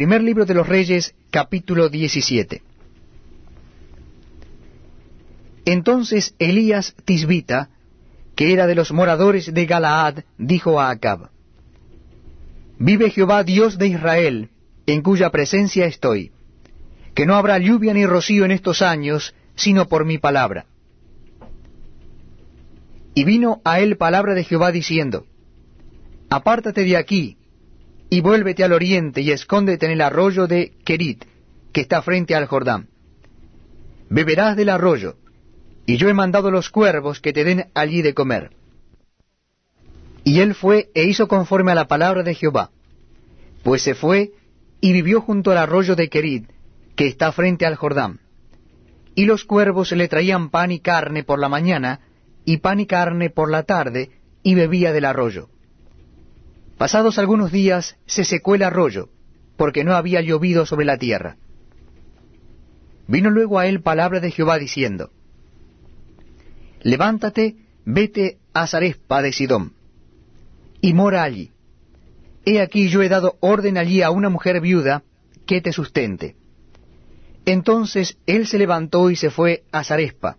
Primer libro de los Reyes, capítulo 17. Entonces Elías Tisbita, que era de los moradores de Galaad, dijo a Acab, Vive Jehová Dios de Israel, en cuya presencia estoy, que no habrá lluvia ni rocío en estos años, sino por mi palabra. Y vino a él palabra de Jehová diciendo, Apártate de aquí, y vuélvete al oriente, y escóndete en el arroyo de Kerit, que está frente al Jordán. Beberás del arroyo, y yo he mandado los cuervos que te den allí de comer. Y él fue e hizo conforme a la palabra de Jehová, pues se fue y vivió junto al arroyo de Kerit, que está frente al Jordán. Y los cuervos le traían pan y carne por la mañana, y pan y carne por la tarde, y bebía del arroyo. Pasados algunos días se secó el arroyo, porque no había llovido sobre la tierra. Vino luego a él palabra de Jehová diciendo, Levántate, vete a Zarespa de Sidón, y mora allí. He aquí yo he dado orden allí a una mujer viuda que te sustente. Entonces él se levantó y se fue a Zarespa.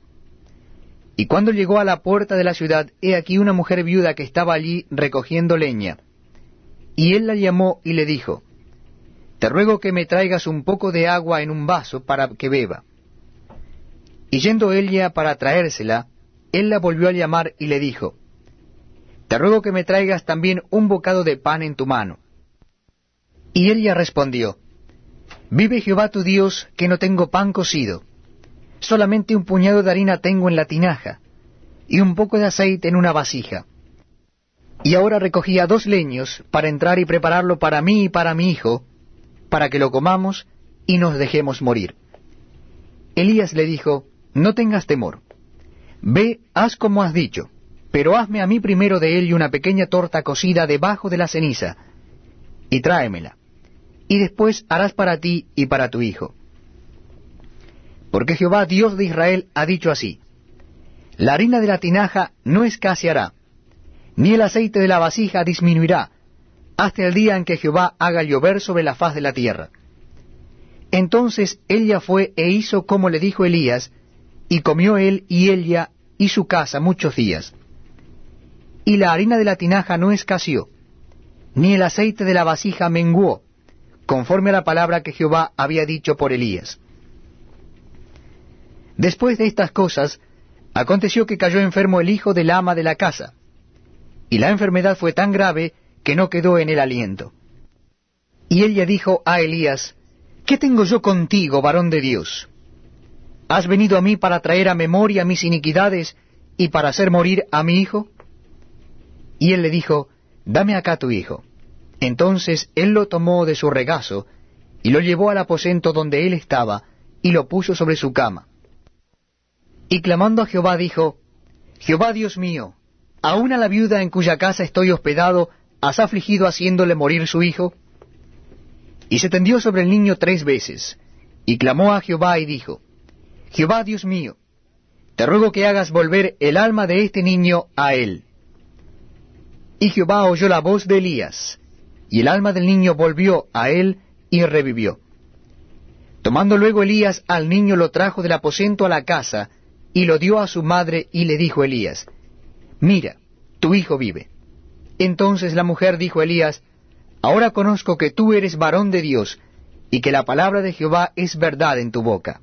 Y cuando llegó a la puerta de la ciudad, he aquí una mujer viuda que estaba allí recogiendo leña. Y él la llamó y le dijo, Te ruego que me traigas un poco de agua en un vaso para que beba. Y yendo ella para traérsela, él la volvió a llamar y le dijo, Te ruego que me traigas también un bocado de pan en tu mano. Y ella respondió, Vive Jehová tu Dios, que no tengo pan cocido, solamente un puñado de harina tengo en la tinaja, y un poco de aceite en una vasija. Y ahora recogía dos leños para entrar y prepararlo para mí y para mi hijo, para que lo comamos y nos dejemos morir. Elías le dijo, No tengas temor. Ve, haz como has dicho, pero hazme a mí primero de él una pequeña torta cocida debajo de la ceniza, y tráemela, y después harás para ti y para tu hijo. Porque Jehová Dios de Israel ha dicho así, La harina de la tinaja no escaseará, ni el aceite de la vasija disminuirá, hasta el día en que Jehová haga llover sobre la faz de la tierra. Entonces ella fue e hizo como le dijo Elías, y comió él y ella y su casa muchos días. Y la harina de la tinaja no escaseó, ni el aceite de la vasija menguó, conforme a la palabra que Jehová había dicho por Elías. Después de estas cosas, aconteció que cayó enfermo el hijo del ama de la casa, y la enfermedad fue tan grave que no quedó en el aliento. Y ella dijo a Elías, ¿Qué tengo yo contigo, varón de Dios? ¿Has venido a mí para traer a memoria mis iniquidades y para hacer morir a mi hijo? Y él le dijo, Dame acá tu hijo. Entonces él lo tomó de su regazo, y lo llevó al aposento donde él estaba, y lo puso sobre su cama. Y clamando a Jehová dijo, Jehová Dios mío, ¿Aún a la viuda en cuya casa estoy hospedado has afligido haciéndole morir su hijo? Y se tendió sobre el niño tres veces, y clamó a Jehová y dijo, Jehová Dios mío, te ruego que hagas volver el alma de este niño a él. Y Jehová oyó la voz de Elías, y el alma del niño volvió a él y revivió. Tomando luego Elías al niño lo trajo del aposento a la casa, y lo dio a su madre, y le dijo Elías, mira, tu hijo vive. Entonces la mujer dijo a Elías, Ahora conozco que tú eres varón de Dios, y que la palabra de Jehová es verdad en tu boca.